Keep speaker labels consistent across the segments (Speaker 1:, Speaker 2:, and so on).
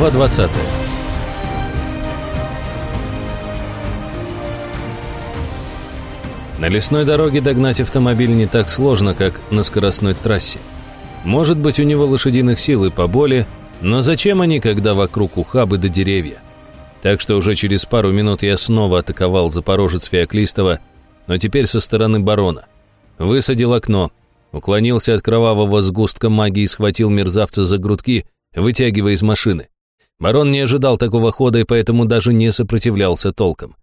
Speaker 1: Глава 20. На лесной дороге догнать автомобиль не так сложно, как на скоростной трассе. Может быть, у него лошадиных сил и поболее, но зачем они, когда вокруг ухабы до деревья? Так что уже через пару минут я снова атаковал запорожец Феоклистова, но теперь со стороны барона. Высадил окно, уклонился от кровавого сгустка магии и схватил мерзавца за грудки, вытягивая из машины. Барон не ожидал такого хода и поэтому даже не сопротивлялся толком.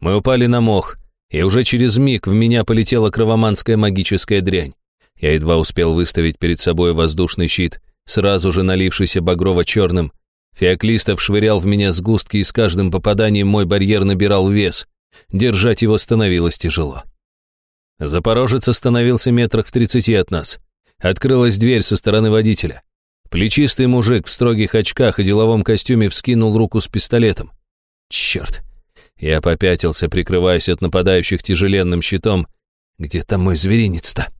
Speaker 1: Мы упали на мох, и уже через миг в меня полетела кровоманская магическая дрянь. Я едва успел выставить перед собой воздушный щит, сразу же налившийся багрово-черным. Феоклистов швырял в меня сгустки, и с каждым попаданием мой барьер набирал вес. Держать его становилось тяжело. Запорожец остановился метрах в тридцати от нас. Открылась дверь со стороны водителя. Плечистый мужик в строгих очках и деловом костюме вскинул руку с пистолетом. Черт! Я попятился, прикрываясь от нападающих тяжеленным щитом. Где там мой зверинец-то?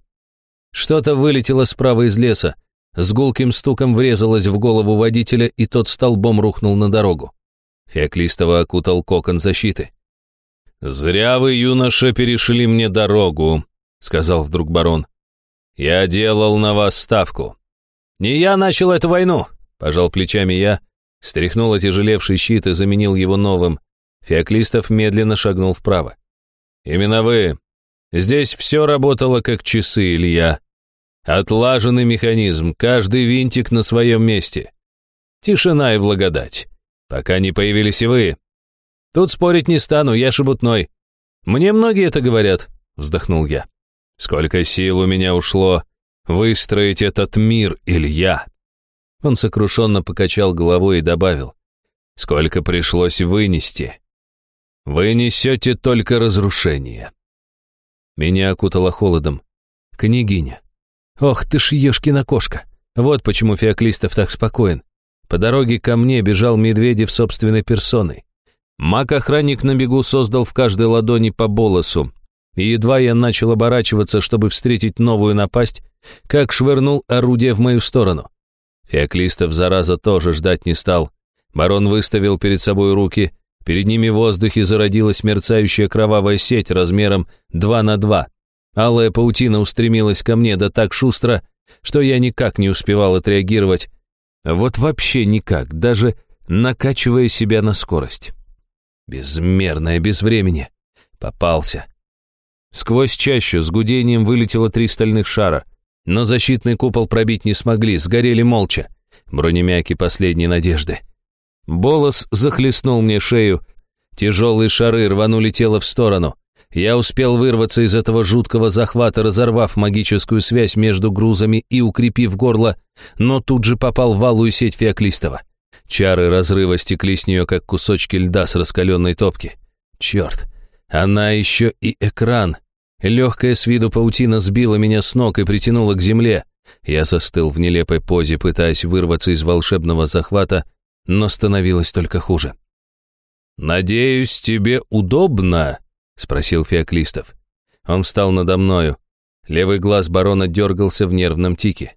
Speaker 1: Что-то вылетело справа из леса, с гулким стуком врезалось в голову водителя, и тот столбом рухнул на дорогу. Феоклистова окутал кокон защиты. «Зря вы, юноша, перешли мне дорогу», — сказал вдруг барон. «Я делал на вас ставку». «Не я начал эту войну», — пожал плечами я, стряхнул отяжелевший щит и заменил его новым. Феоклистов медленно шагнул вправо. «Именно вы. Здесь все работало как часы, Илья. Отлаженный механизм, каждый винтик на своем месте. Тишина и благодать. Пока не появились и вы. Тут спорить не стану, я шебутной. Мне многие это говорят, вздохнул я. Сколько сил у меня ушло выстроить этот мир, Илья. Он сокрушенно покачал головой и добавил. Сколько пришлось вынести. Вы несете только разрушение. Меня окутало холодом. Княгиня. Ох ты ж ешкина кошка. Вот почему Феоклистов так спокоен. По дороге ко мне бежал Медведев собственной персоной. Маг-охранник на бегу создал в каждой ладони по болосу. И едва я начал оборачиваться, чтобы встретить новую напасть, как швырнул орудие в мою сторону. Феоклистов, зараза, тоже ждать не стал. Барон выставил перед собой руки, перед ними в воздухе зародилась мерцающая кровавая сеть размером 2 на 2. Алая паутина устремилась ко мне да так шустро, что я никак не успевал отреагировать. Вот вообще никак, даже накачивая себя на скорость. Безмерное безвремени. Попался. Сквозь чащу с гудением вылетело три стальных шара, но защитный купол пробить не смогли, сгорели молча. Бронемяки последней надежды. Болос захлестнул мне шею, тяжелые шары рванули тело в сторону. Я успел вырваться из этого жуткого захвата, разорвав магическую связь между грузами и укрепив горло, но тут же попал в валую сеть Феоклистова. Чары разрыва стекли с нее, как кусочки льда с раскаленной топки. Черт, она еще и экран. Легкая с виду паутина сбила меня с ног и притянула к земле. Я застыл в нелепой позе, пытаясь вырваться из волшебного захвата, но становилось только хуже. «Надеюсь, тебе удобно?» — спросил Феоклистов. Он встал надо мною. Левый глаз барона дергался в нервном тике.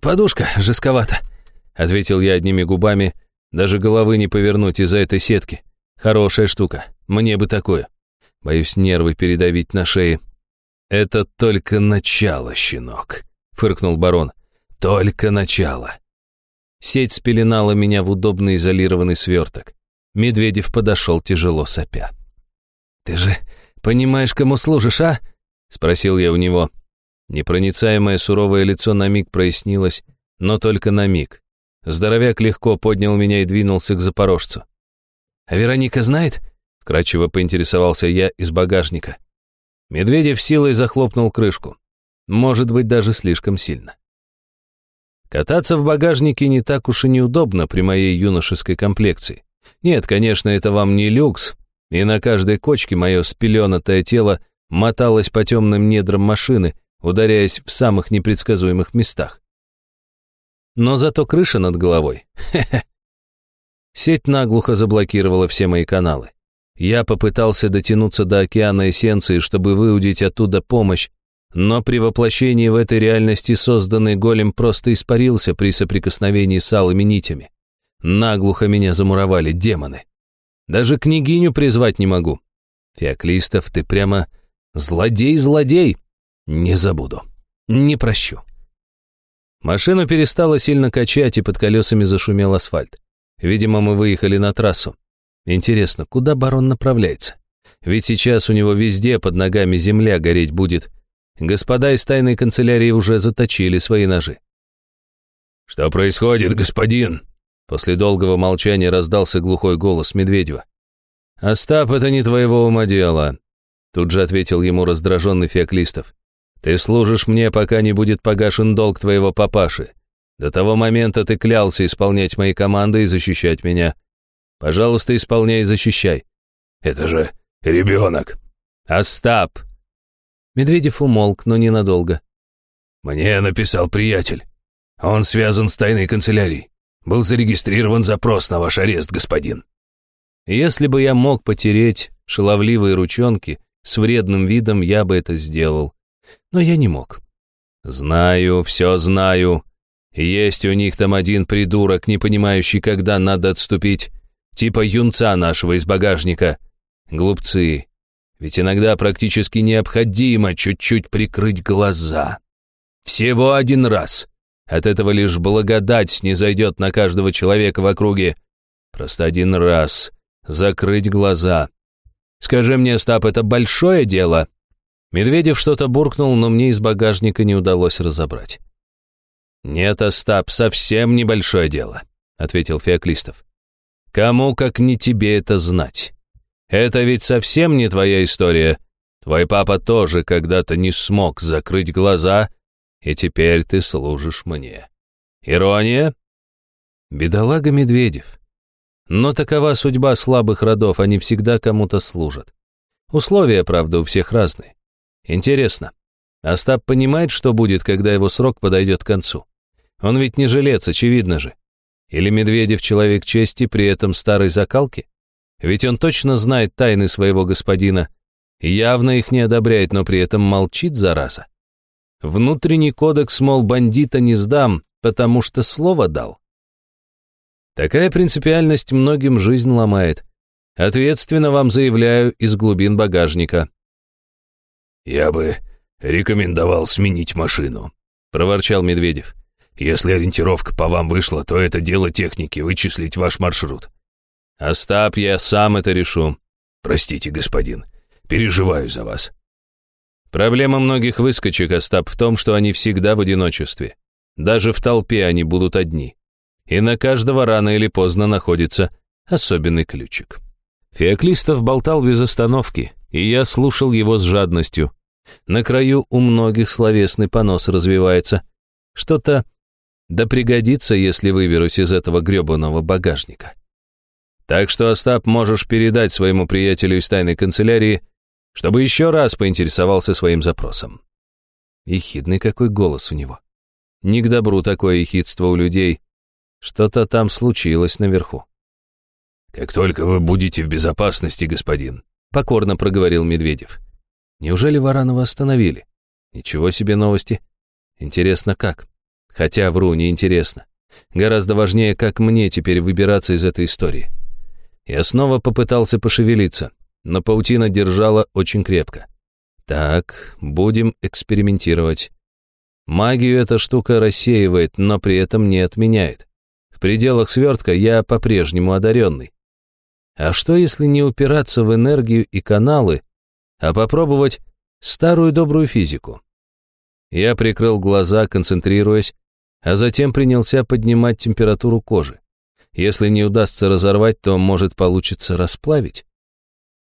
Speaker 1: «Подушка жестковата», — ответил я одними губами. «Даже головы не повернуть из-за этой сетки. Хорошая штука. Мне бы такое. Боюсь нервы передавить на шее». «Это только начало, щенок», — фыркнул барон. «Только начало». Сеть спеленала меня в удобный изолированный сверток. Медведев подошел тяжело сопя. «Ты же понимаешь, кому служишь, а?» — спросил я у него. Непроницаемое суровое лицо на миг прояснилось, но только на миг. Здоровяк легко поднял меня и двинулся к запорожцу. «А Вероника знает?» — вкратчиво поинтересовался я из багажника. Медведев силой захлопнул крышку. Может быть, даже слишком сильно. Кататься в багажнике не так уж и неудобно при моей юношеской комплекции. Нет, конечно, это вам не люкс, и на каждой кочке мое спеленатое тело моталось по темным недрам машины, ударяясь в самых непредсказуемых местах. Но зато крыша над головой. Хе-хе. Сеть наглухо заблокировала все мои каналы. Я попытался дотянуться до океана эссенции, чтобы выудить оттуда помощь, но при воплощении в этой реальности созданный голем просто испарился при соприкосновении с алыми нитями. Наглухо меня замуровали демоны. Даже княгиню призвать не могу. Феоклистов, ты прямо злодей-злодей. Не забуду. Не прощу. Машину перестало сильно качать, и под колесами зашумел асфальт. Видимо, мы выехали на трассу. Интересно, куда барон направляется? Ведь сейчас у него везде под ногами земля гореть будет. Господа из тайной канцелярии уже заточили свои ножи.
Speaker 2: «Что происходит, господин?»
Speaker 1: После долгого молчания раздался глухой голос Медведева. «Остап, это не твоего ума дело», тут же ответил ему раздраженный Феоклистов. «Ты служишь мне, пока не будет погашен долг твоего папаши. До того момента ты клялся исполнять мои команды и защищать меня. Пожалуйста, исполняй и защищай».
Speaker 2: «Это же ребенок».
Speaker 1: «Остап!» Медведев умолк, но ненадолго.
Speaker 2: «Мне написал приятель. Он связан с тайной канцелярией. Был зарегистрирован запрос на ваш арест, господин».
Speaker 1: Если бы я мог потереть шаловливые ручонки с вредным видом, я бы это сделал. Но я не мог. Знаю, все знаю. Есть у них там один придурок, не понимающий, когда надо отступить. Типа юнца нашего из багажника. Глупцы. Ведь иногда практически необходимо чуть-чуть прикрыть глаза. Всего один раз. От этого лишь благодать не зайдет на каждого человека в округе. Просто один раз. Закрыть глаза. Скажи мне, Стап, это большое дело? Медведев что-то буркнул, но мне из багажника не удалось разобрать. «Нет, Остап, совсем небольшое дело», — ответил Феоклистов. «Кому, как не тебе, это знать? Это ведь совсем не твоя история. Твой папа тоже когда-то не смог закрыть глаза и теперь ты служишь мне. Ирония? Бедолага Медведев. Но такова судьба слабых родов, они всегда кому-то служат. Условия, правда, у всех разные. Интересно, Остап понимает, что будет, когда его срок подойдет к концу? Он ведь не жилец, очевидно же. Или Медведев человек чести, при этом старой закалки? Ведь он точно знает тайны своего господина, явно их не одобряет, но при этом молчит, зараза. Внутренний кодекс, мол, бандита не сдам, потому что слово дал. Такая принципиальность многим жизнь ломает. Ответственно вам заявляю из глубин багажника.
Speaker 2: «Я бы рекомендовал сменить машину», — проворчал Медведев. «Если ориентировка по вам вышла, то это дело техники, вычислить ваш маршрут».
Speaker 1: «Остап, я сам это решу».
Speaker 2: «Простите, господин, переживаю за вас».
Speaker 1: Проблема многих выскочек, Остап, в том, что они всегда в одиночестве. Даже в толпе они будут одни. И на каждого рано или поздно находится особенный ключик. Феоклистов болтал без остановки, и я слушал его с жадностью. На краю у многих словесный понос развивается. Что-то да пригодится, если выберусь из этого грёбаного багажника. Так что, Остап, можешь передать своему приятелю из тайной канцелярии, чтобы еще раз поинтересовался своим запросом. Ехидный какой голос у него. Не к добру такое ехидство у людей. Что-то там случилось наверху.
Speaker 2: «Как только вы будете в безопасности, господин», — покорно проговорил Медведев.
Speaker 1: «Неужели Варанова остановили? Ничего себе новости. Интересно, как? Хотя, вру, не интересно. Гораздо важнее, как мне теперь выбираться из этой истории. Я снова попытался пошевелиться но паутина держала очень крепко. Так, будем экспериментировать. Магию эта штука рассеивает, но при этом не отменяет. В пределах свертка я по-прежнему одаренный. А что, если не упираться в энергию и каналы, а попробовать старую добрую физику? Я прикрыл глаза, концентрируясь, а затем принялся поднимать температуру кожи. Если не удастся разорвать, то, может, получится расплавить.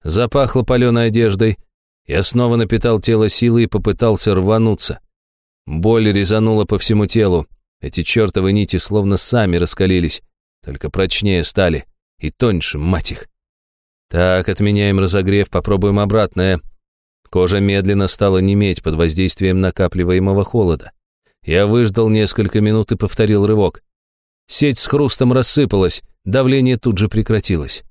Speaker 1: Запахло паленой одеждой. Я снова напитал тело силой и попытался рвануться. Боль резанула по всему телу. Эти чертовы нити словно сами раскалились, только прочнее стали и тоньше, мать их. Так, отменяем разогрев, попробуем обратное. Кожа медленно стала неметь под воздействием накапливаемого холода. Я выждал несколько минут и повторил рывок. Сеть с хрустом рассыпалась, давление тут же прекратилось.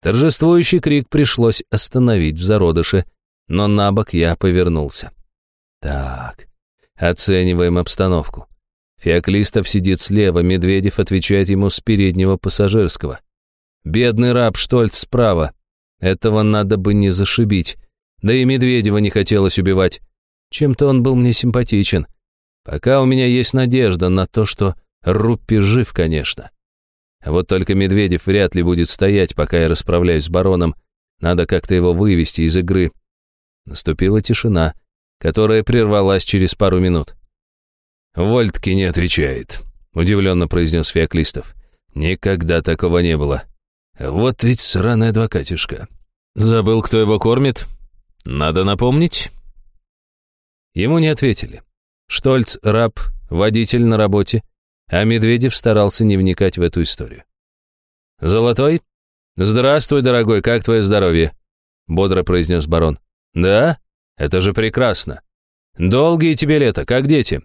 Speaker 1: Торжествующий крик пришлось остановить в зародыше, но на бок я повернулся. Так, оцениваем обстановку. Феоклистов сидит слева, Медведев отвечает ему с переднего пассажирского. Бедный раб Штольц справа. Этого надо бы не зашибить. Да и Медведева не хотелось убивать. Чем-то он был мне симпатичен. Пока у меня есть надежда на то, что Руппи жив, конечно. Вот только Медведев вряд ли будет стоять, пока я расправляюсь с бароном. Надо как-то его вывести из игры. Наступила тишина, которая прервалась через пару минут.
Speaker 2: «Вольтки не отвечает», — удивленно произнес Феоклистов. «Никогда такого не было. Вот ведь сраный адвокатишка».
Speaker 1: «Забыл, кто его кормит? Надо напомнить?» Ему не ответили. Штольц — раб, водитель на работе, а Медведев старался не вникать в эту историю. «Золотой? Здравствуй, дорогой, как твое здоровье?» — бодро произнес барон. «Да? Это же прекрасно. Долгие тебе лета, как дети?»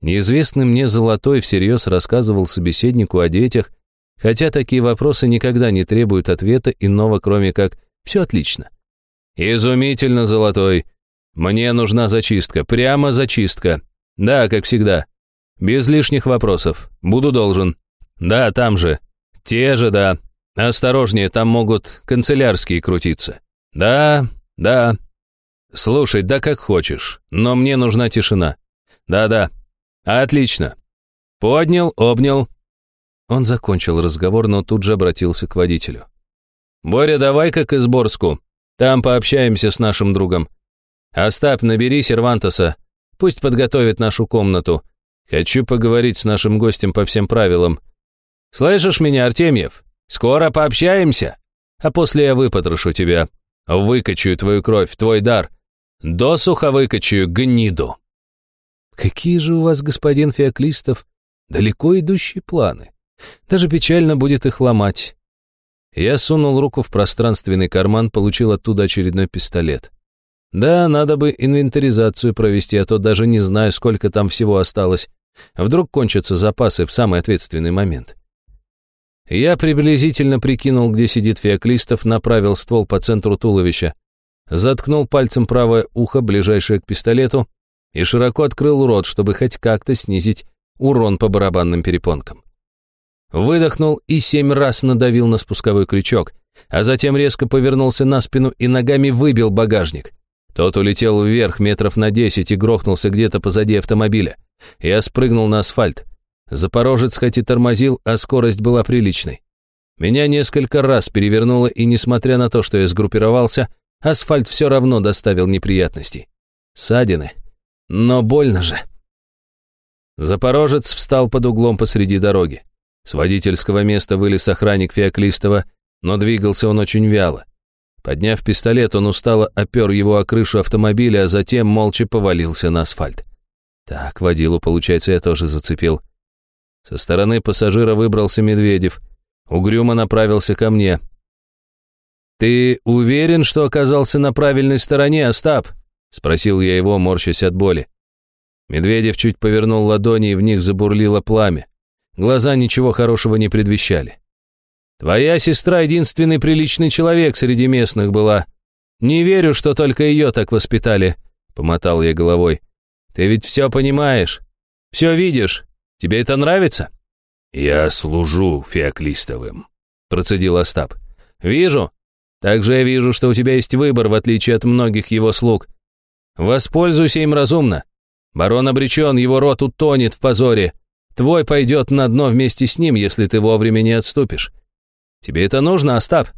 Speaker 1: Неизвестный мне Золотой всерьез рассказывал собеседнику о детях, хотя такие вопросы никогда не требуют ответа иного, кроме как «все отлично». «Изумительно, Золотой. Мне нужна зачистка, прямо зачистка. Да, как всегда. Без лишних вопросов. Буду должен. Да, там же. Те же, да. Осторожнее, там могут канцелярские крутиться. Да, да. Слушай, да как хочешь, но мне нужна тишина. Да-да. Отлично. Поднял, обнял. Он закончил разговор, но тут же обратился к водителю. «Боря, давай-ка к Изборску. Там пообщаемся с нашим другом. Остап, набери Сервантоса. Пусть подготовит нашу комнату. Хочу поговорить с нашим гостем по всем правилам. Слышишь меня, Артемьев? Скоро пообщаемся. А после я выпотрошу тебя. Выкачаю твою кровь, твой дар. Досуха выкачаю гниду. Какие же у вас, господин Феоклистов, далеко идущие планы. Даже печально будет их ломать. Я сунул руку в пространственный карман, получил оттуда очередной пистолет. Да, надо бы инвентаризацию провести, а то даже не знаю, сколько там всего осталось. Вдруг кончатся запасы в самый ответственный момент. Я приблизительно прикинул, где сидит Феоклистов, направил ствол по центру туловища, заткнул пальцем правое ухо, ближайшее к пистолету, и широко открыл рот, чтобы хоть как-то снизить урон по барабанным перепонкам. Выдохнул и семь раз надавил на спусковой крючок, а затем резко повернулся на спину и ногами выбил багажник. Тот улетел вверх метров на десять и грохнулся где-то позади автомобиля. Я спрыгнул на асфальт. Запорожец хоть и тормозил, а скорость была приличной. Меня несколько раз перевернуло, и несмотря на то, что я сгруппировался, асфальт все равно доставил неприятностей. Садины. Но больно же. Запорожец встал под углом посреди дороги. С водительского места вылез охранник Феоклистова, но двигался он очень вяло. Подняв пистолет, он устало опер его о крышу автомобиля, а затем молча повалился на асфальт. Так, водилу, получается, я тоже зацепил. Со стороны пассажира выбрался Медведев. Угрюмо направился ко мне. «Ты уверен, что оказался на правильной стороне, Остап?» Спросил я его, морщась от боли. Медведев чуть повернул ладони, и в них забурлило пламя. Глаза ничего хорошего не предвещали. Твоя сестра единственный приличный человек среди местных была. Не верю, что только ее так воспитали», — помотал я головой. «Ты ведь все понимаешь, все видишь. Тебе это нравится?»
Speaker 2: «Я служу Феоклистовым», — процедил Остап.
Speaker 1: «Вижу. Также я вижу, что у тебя есть выбор, в отличие от многих его слуг. Воспользуйся им разумно. Барон обречен, его рот утонет в позоре. Твой пойдет на дно вместе с ним, если ты вовремя не отступишь. Тебе это нужно, Остап?»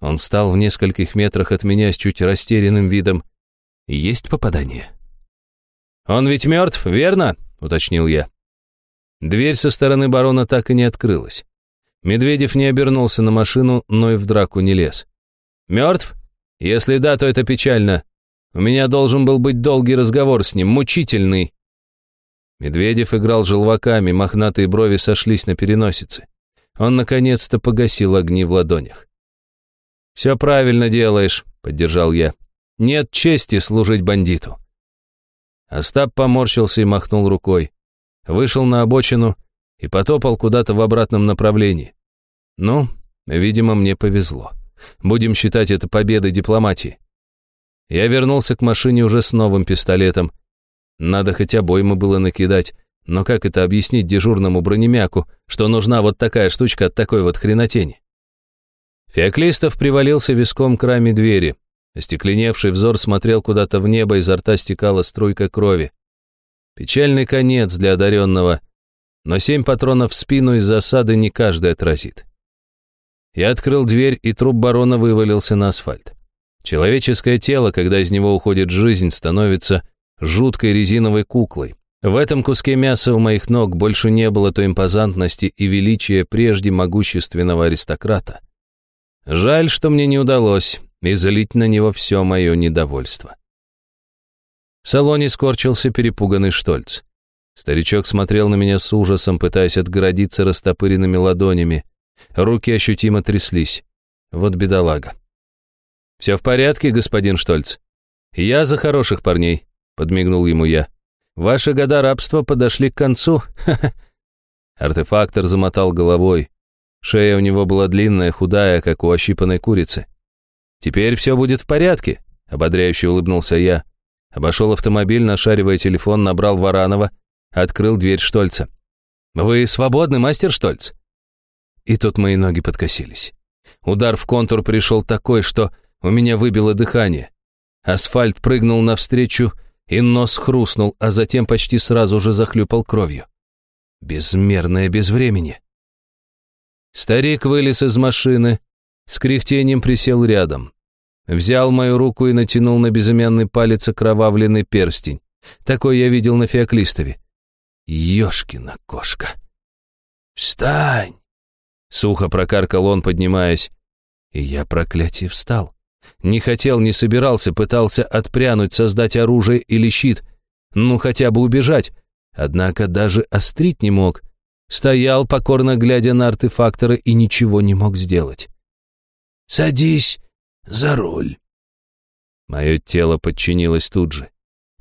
Speaker 1: Он встал в нескольких метрах от меня с чуть растерянным видом. «Есть попадание?» «Он ведь мертв, верно?» — уточнил я. Дверь со стороны барона так и не открылась. Медведев не обернулся на машину, но и в драку не лез. «Мертв? Если да, то это печально. У меня должен был быть долгий разговор с ним, мучительный». Медведев играл желваками, мохнатые брови сошлись на переносице. Он наконец-то погасил огни в ладонях. «Все правильно делаешь», — поддержал я. «Нет чести служить бандиту». Остап поморщился и махнул рукой. Вышел на обочину и потопал куда-то в обратном направлении. Ну, видимо, мне повезло. Будем считать это победой дипломатии. Я вернулся к машине уже с новым пистолетом. Надо хотя бы обоймы было накидать, Но как это объяснить дежурному бронемяку, что нужна вот такая штучка от такой вот хренотени? Феоклистов привалился виском к раме двери. Остекленевший взор смотрел куда-то в небо, изо рта стекала струйка крови. Печальный конец для одаренного, но семь патронов в спину из засады не каждый отразит. Я открыл дверь, и труп барона вывалился на асфальт. Человеческое тело, когда из него уходит жизнь, становится жуткой резиновой куклой. В этом куске мяса у моих ног больше не было той импозантности и величия прежде могущественного аристократа. Жаль, что мне не удалось излить на него все мое недовольство. В салоне скорчился перепуганный Штольц. Старичок смотрел на меня с ужасом, пытаясь отгородиться растопыренными ладонями. Руки ощутимо тряслись. Вот бедолага. «Все в порядке, господин Штольц?» «Я за хороших парней», — подмигнул ему я. «Ваши года рабства подошли к концу. Артефактор замотал головой. Шея у него была длинная, худая, как у ощипанной курицы. «Теперь все будет в порядке», — ободряюще улыбнулся я. Обошел автомобиль, нашаривая телефон, набрал Варанова, открыл дверь Штольца. «Вы свободны, мастер Штольц?» И тут мои ноги подкосились. Удар в контур пришел такой, что у меня выбило дыхание. Асфальт прыгнул навстречу, и нос хрустнул, а затем почти сразу же захлюпал кровью. Безмерное безвремени. Старик вылез из машины, с кряхтением присел рядом. Взял мою руку и натянул на безымянный палец окровавленный перстень. Такой я видел на Феоклистове. Ёшкина кошка. «Встань!» Сухо прокаркал он, поднимаясь. И я, проклятие, встал. Не хотел, не собирался, пытался отпрянуть, создать оружие или щит. Ну, хотя бы убежать. Однако даже острить не мог. Стоял, покорно глядя на артефакторы, и ничего не мог сделать. «Садись за руль». Мое тело подчинилось тут же.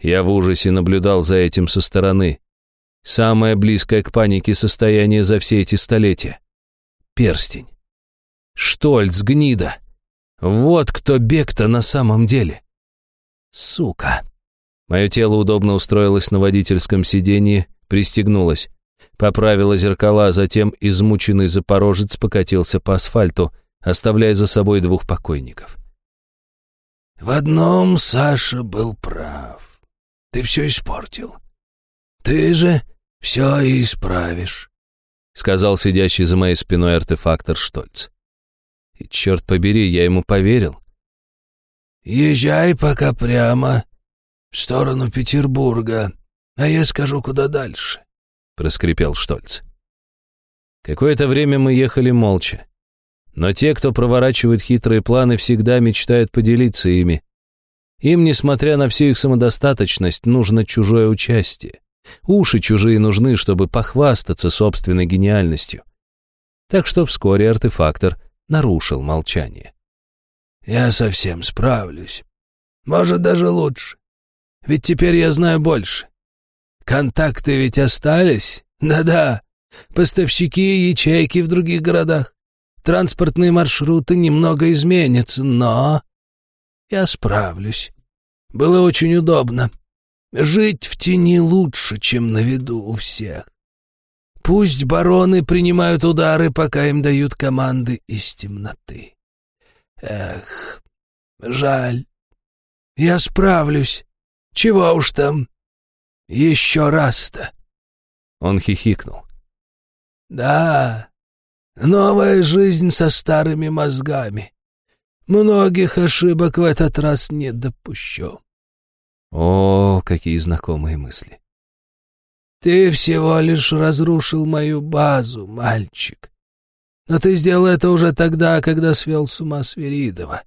Speaker 1: Я в ужасе наблюдал за этим со стороны. Самое близкое к панике состояние за все эти столетия. Перстень. Штольц, гнида. Вот кто Бекта на самом деле. Сука. Мое тело удобно устроилось на водительском сиденье, пристегнулось. Поправила зеркала, а затем измученный запорожец покатился по асфальту, оставляя за собой двух покойников. «В одном Саша был прав. Ты все испортил. Ты же все и исправишь», — сказал сидящий за моей спиной артефактор Штольц. И, черт побери, я ему поверил. «Езжай пока прямо в сторону Петербурга, а я скажу, куда дальше», — проскрипел Штольц. Какое-то время мы ехали молча. Но те, кто проворачивает хитрые планы, всегда мечтают поделиться ими. Им, несмотря на всю их самодостаточность, нужно чужое участие. Уши чужие нужны, чтобы похвастаться собственной гениальностью. Так что вскоре артефактор нарушил молчание. «Я совсем справлюсь. Может, даже лучше. Ведь теперь я знаю больше. Контакты ведь остались? Да-да. Поставщики и ячейки в других городах. Транспортные маршруты немного изменятся, но... Я справлюсь. Было очень удобно. Жить в тени лучше, чем на виду у всех. Пусть бароны принимают удары, пока им дают команды из темноты. Эх, жаль. Я справлюсь. Чего уж там. Еще раз-то. Он хихикнул.
Speaker 3: Да, новая жизнь со старыми мозгами. Многих ошибок в этот раз не допущу.
Speaker 1: О, какие знакомые мысли.
Speaker 3: Ты всего лишь разрушил мою базу, мальчик. Но ты сделал это уже тогда, когда свел с ума Сверидова.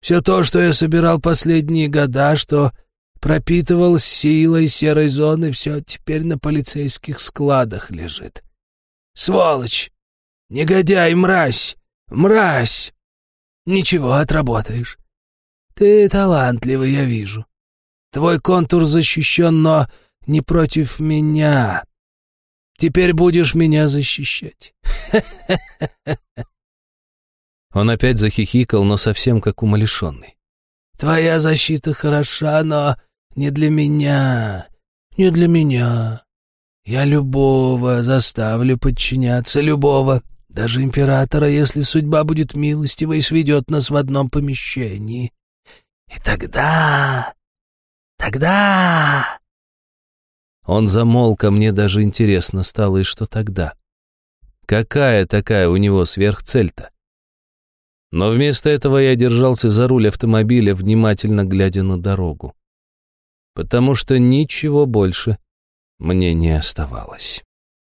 Speaker 3: Все то, что я собирал последние года, что пропитывал силой серой зоны, все теперь на полицейских складах лежит. Сволочь! Негодяй, мразь! Мразь! Ничего, отработаешь. Ты талантливый, я вижу. Твой контур защищен, но не против меня. Теперь будешь меня защищать.
Speaker 1: Он опять захихикал, но совсем как умалишенный.
Speaker 3: Твоя защита хороша, но не для меня, не для меня. Я любого заставлю подчиняться, любого, даже императора, если судьба будет милостива и сведет нас в одном помещении. И тогда... тогда...»
Speaker 1: Он замолк, а мне даже интересно стало, и что тогда? Какая такая у него сверхцель-то? Но вместо этого я держался за руль автомобиля, внимательно глядя на дорогу. Потому что ничего больше мне не оставалось.